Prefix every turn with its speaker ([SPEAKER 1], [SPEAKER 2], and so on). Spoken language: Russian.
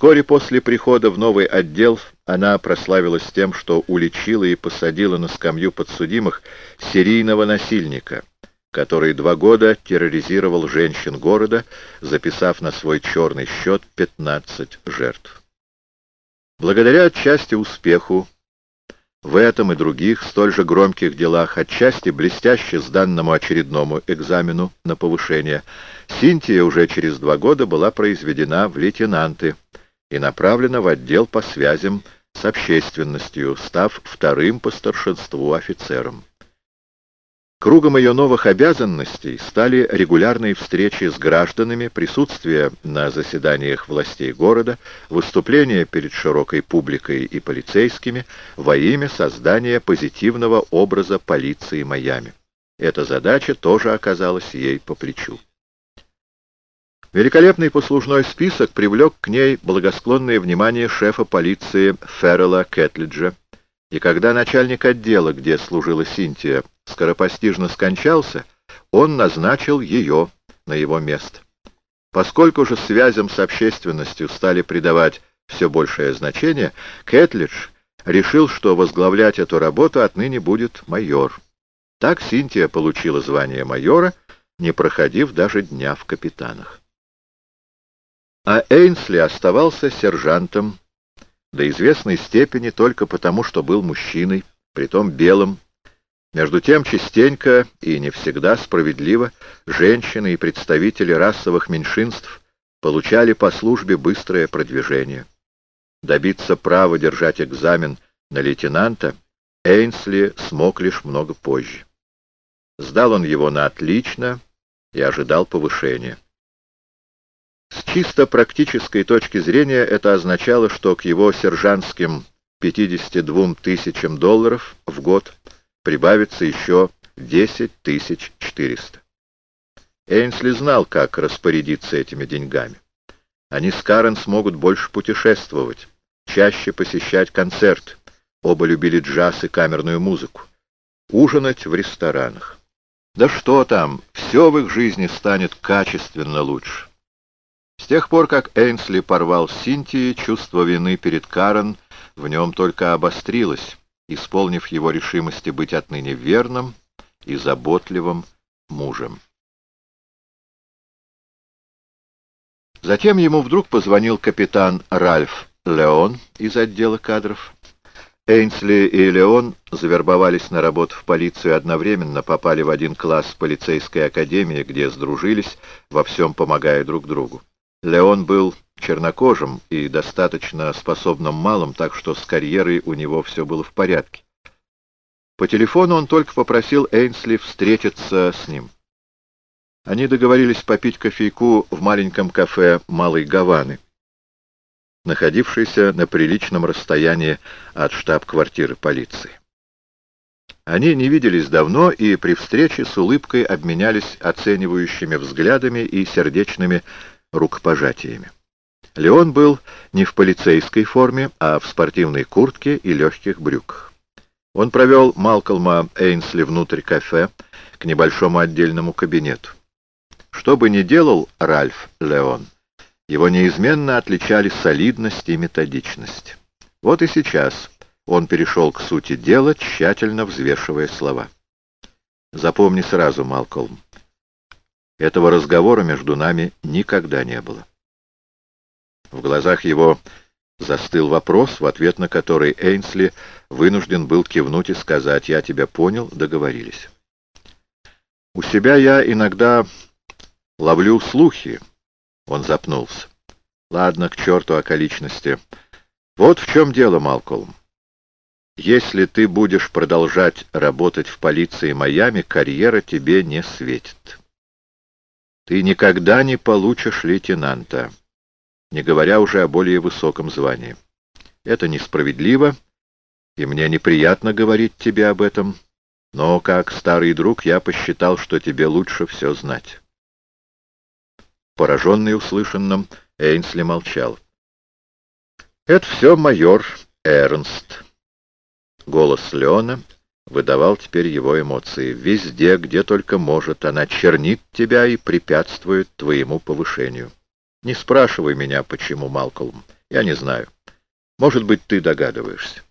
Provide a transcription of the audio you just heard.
[SPEAKER 1] Вскоре после прихода в новый отдел она прославилась тем, что уличила и посадила на скамью подсудимых серийного насильника, который два года терроризировал женщин города, записав на свой черный счет 15 жертв. Благодаря отчасти успеху в этом и других столь же громких делах, отчасти блестяще сданному очередному экзамену на повышение, Синтия уже через два года была произведена в лейтенанты и направлена в отдел по связям с общественностью, став вторым по старшинству офицером. Кругом ее новых обязанностей стали регулярные встречи с гражданами, присутствие на заседаниях властей города, выступления перед широкой публикой и полицейскими во имя создания позитивного образа полиции Майами. Эта задача тоже оказалась ей по плечу. Великолепный послужной список привлек к ней благосклонное внимание шефа полиции Феррелла Кэтлиджа, и когда начальник отдела, где служила Синтия, скоропостижно скончался, он назначил ее на его место. Поскольку же связям с общественностью стали придавать все большее значение, Кэтлидж решил, что возглавлять эту работу отныне будет майор. Так Синтия получила звание майора, не проходив даже дня в капитанах. А Эйнсли оставался сержантом до известной степени только потому, что был мужчиной, притом белым. Между тем, частенько и не всегда справедливо женщины и представители расовых меньшинств получали по службе быстрое продвижение. Добиться права держать экзамен на лейтенанта Эйнсли смог лишь много позже. Сдал он его на отлично и ожидал повышения. С чисто практической точки зрения это означало, что к его сержантским 52 тысячам долларов в год прибавится еще 10 400. Эйнсли знал, как распорядиться этими деньгами. Они с Карен смогут больше путешествовать, чаще посещать концерт. Оба любили джаз и камерную музыку. Ужинать в ресторанах. Да что там, все в их жизни станет качественно лучше. С тех пор, как Эйнсли порвал с Синтией, чувство вины перед Карен в нем только обострилось, исполнив его решимости быть отныне верным и заботливым мужем. Затем ему вдруг позвонил капитан Ральф Леон из отдела кадров. Эйнсли и Леон завербовались на работу в полицию одновременно, попали в один класс полицейской академии, где сдружились, во всем помогая друг другу. Леон был чернокожим и достаточно способным малым, так что с карьерой у него все было в порядке. По телефону он только попросил Эйнсли встретиться с ним. Они договорились попить кофейку в маленьком кафе Малой Гаваны, находившейся на приличном расстоянии от штаб-квартиры полиции. Они не виделись давно и при встрече с улыбкой обменялись оценивающими взглядами и сердечными рукопожатиями. Леон был не в полицейской форме, а в спортивной куртке и легких брюках. Он провел Малкольма Эйнсли внутрь кафе к небольшому отдельному кабинету. Что бы ни делал Ральф Леон, его неизменно отличали солидность и методичность. Вот и сейчас он перешел к сути дела, тщательно взвешивая слова. Запомни сразу, Малкольм, этого разговора между нами никогда не было. В глазах его застыл вопрос, в ответ на который Эйнсли вынужден был кивнуть и сказать «Я тебя понял, договорились». «У себя я иногда ловлю слухи», — он запнулся. «Ладно, к черту околичности. Вот в чем дело, Малкольм. Если ты будешь продолжать работать в полиции Майами, карьера тебе не светит». Ты никогда не получишь лейтенанта, не говоря уже о более высоком звании. Это несправедливо, и мне неприятно говорить тебе об этом, но, как старый друг, я посчитал, что тебе лучше все знать. Пораженный услышанным, Эйнсли молчал. «Это все майор Эрнст». Голос Леона выдавал теперь его эмоции. Везде, где только может, она чернит тебя и препятствует твоему повышению. Не спрашивай меня, почему, Малкольм. Я не знаю. Может быть, ты догадываешься.